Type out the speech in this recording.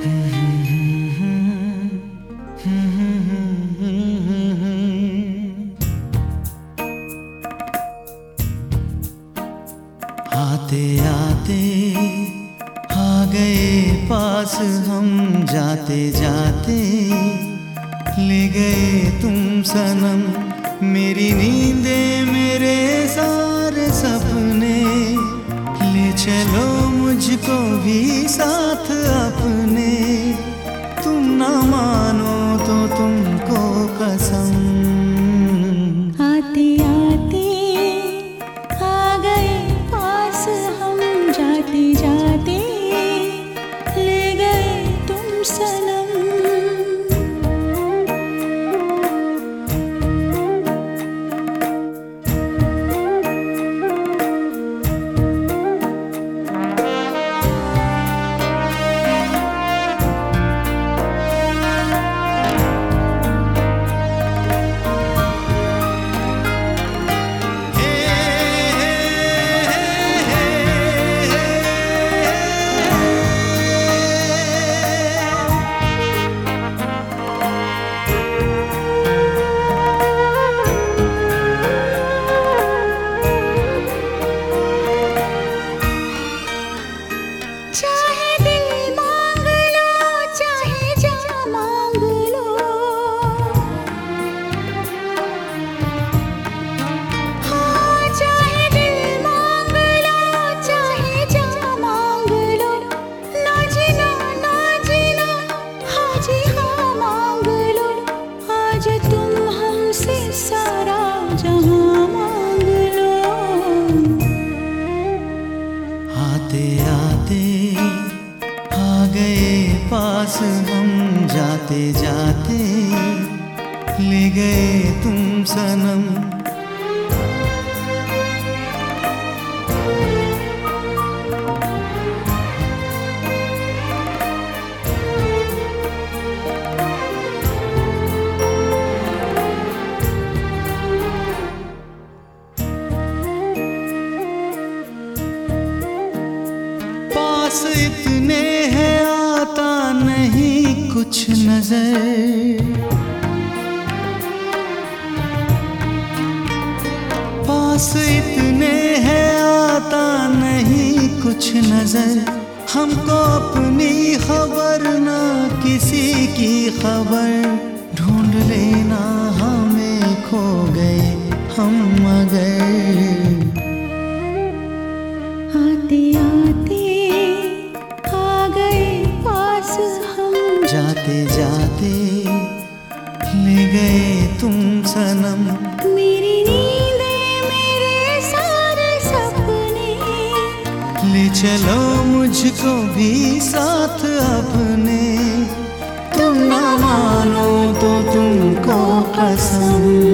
आते आते आ गए पास, हम जाते जाते ले गए तुम सनम। मेरी नींदे मेरे सारे सपने, ले चलो मुझको भी साथ। तुम पास हम जाते जाते ले गए तुम सनम। पास इतने कुछ नज़र। पास इतने है, आता नहीं कुछ नज़र। हमको अपनी खबर ना किसी की खबर। ढूंढ लेना हमें खो गए हम मगर। जाते जाते ले गए तुम सनम। मेरी नींदे मेरे सारे सपने। ले चलो मुझको भी साथ अपने। तुम ना मानो तो तुमको कसम।